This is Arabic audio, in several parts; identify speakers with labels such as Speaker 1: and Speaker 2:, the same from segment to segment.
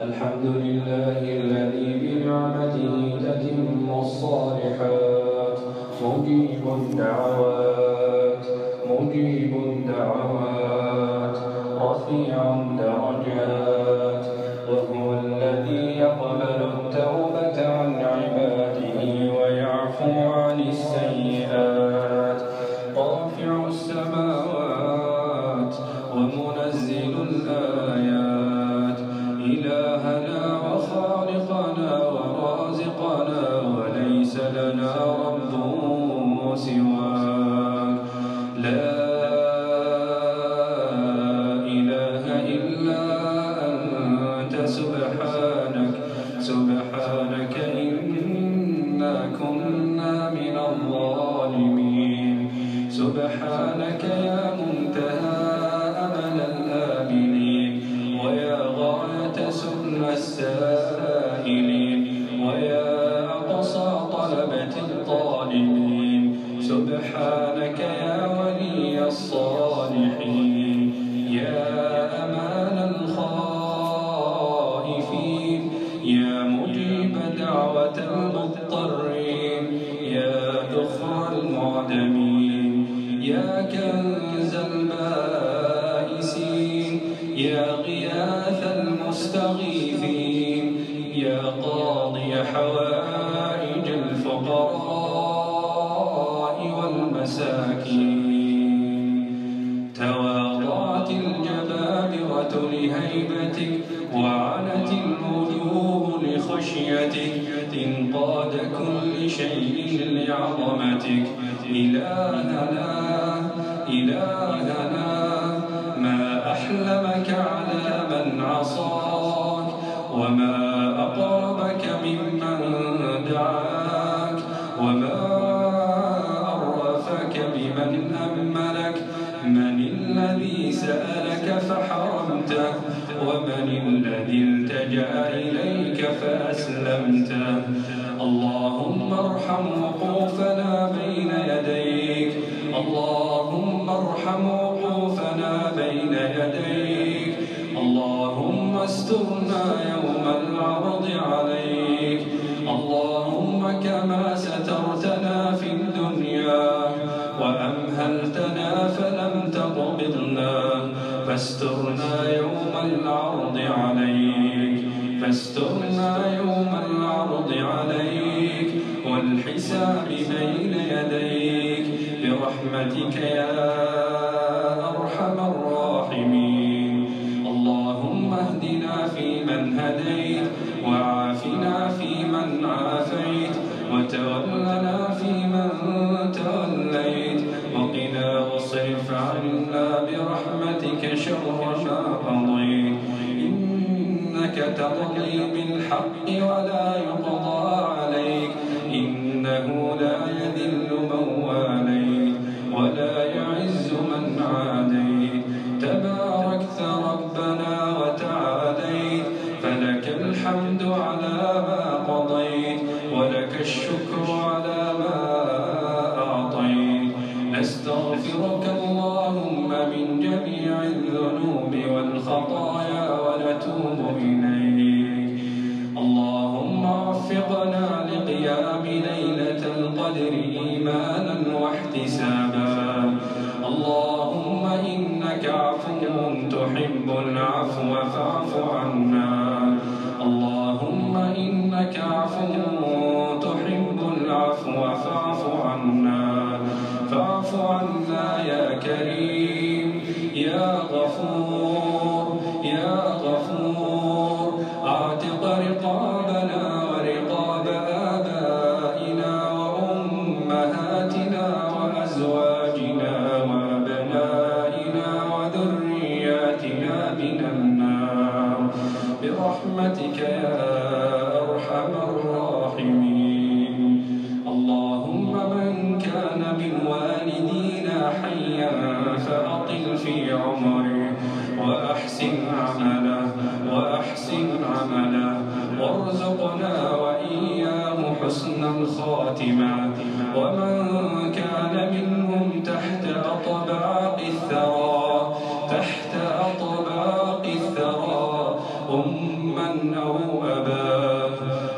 Speaker 1: الحمد لله الذي بنعمته تتم الصالحات. مجيب الدعوات مجيب الدعوات. رفيع الدرجات Senhor. المستغيثين. يا قاضي حوائج الفقراء والمساكين. تواضعت الجبابرة لهيبتك وعنت الوجوه لخشيتك. انقاد كل شيء لعظمتك. إلهنا إلهنا. وما أقربك ممن دعاك وما أرفك بمن أملك من الذي سألك فحرمته ومن الذي التجأ إليك فأسلمته اللهم ارحم وقوفنا بين يديك اللهم ارحم وقوفنا بين يديك اللهم استرنا يوم العرض عليك. اللهم كما سترتنا في الدنيا وأمهلتنا فلم تقبضنا. فاسترنا يوم العرض عليك. فاسترنا يوم العرض عليك. والحساب بين يديك. برحمتك يا تقضي بالحق ولا يقضى عليك. إنه لا يذل من واليت ولا يعز من عاديت. تباركت ربنا وتعاليت فلك الحمد على ما قضيت. ولك الشكر على ما أعطيت. نستغفرك اللهم من جميع الذنوب والخطايا. القدر إيمانا واحتسابا. اللهم إنك عفو تحب العفو فاعف عنا. اللهم إنك عفو تحب العفو فاعف عنا. فاعف عنا يا كريم يا غفور في عمره وأحسن عمله وأحسن عمله. وارزقنا وإياه حسن الخاتمة. ومن كان منهم تحت أطباق الثرى تحت أطباق الثرى أما أو أباه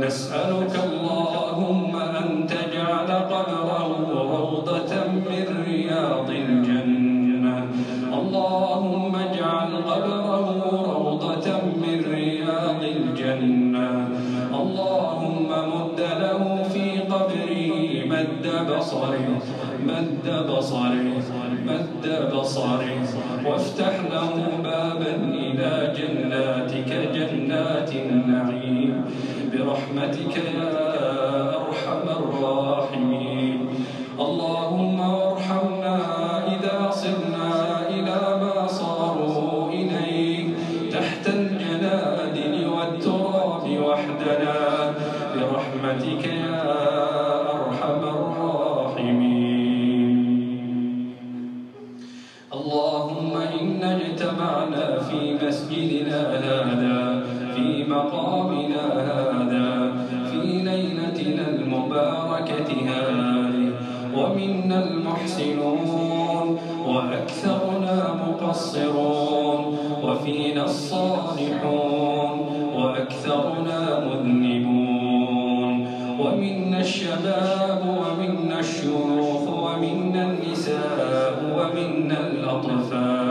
Speaker 1: نسألك اللهم أن تجعل قبره روضة مد بصره مد بصره مد بصره وافتح له بابا إلى جناتك جنات النعيم. برحمتك يا أرحم الراحمين. اللهم ارحمنا إذا صرنا إلى ما صاروا إليه. تحت الجنادل والتراب وحدنا. برحمتك يا مقامنا هذا في ليلتنا المباركة هذه ومنا المحسنون وأكثرنا مقصرون وفينا الصالحون وأكثرنا مذنبون. ومنا الشباب ومنا الشيوخ ومنا النساء ومنا الأطفال.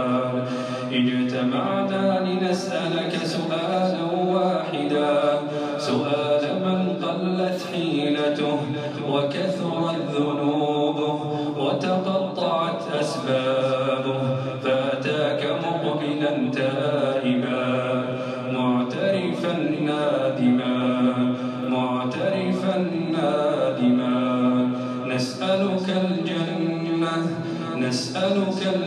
Speaker 1: اجتمعنا لنسألك سؤالا واحدا. سؤال من قلت حيلته وكثرت ذنوبه وتقطعت أسبابه. فأتاك مقبلا تائبا. معترفا نادما. معترفا نادما. نسألك الجنة. نسألك الجنة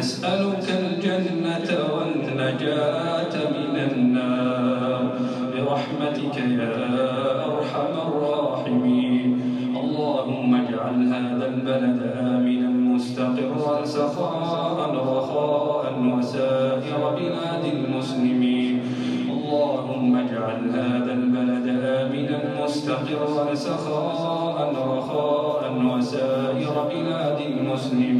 Speaker 1: نسألك الجنة والنجاة من النار. برحمتك يا أرحم الراحمين. اللهم اجعل هذا البلد آمنا مستقرا سخاء رخاء وسائر بلاد المسلمين. اللهم اجعل هذا البلد آمنا مستقرا سخاء رخاء وسائر بلاد المسلمين.